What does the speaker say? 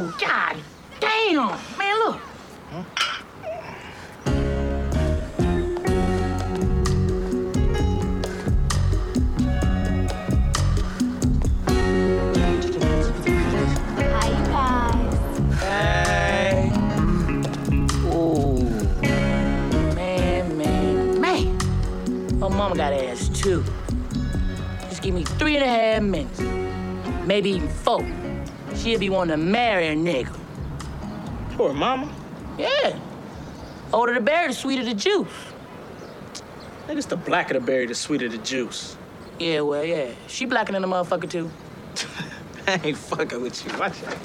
Oh, God damn! Man, look. Huh? Oh, oh, mama got ass too. Just give me three and a half minutes, maybe even four she'll be wanting to marry a nigga. Poor mama. Yeah. Older the berry, the sweeter the juice. Niggas, the blacker the berry, the sweeter the juice. Yeah, well, yeah. She blacker than a motherfucker, too. I ain't fucking with you. Watch out.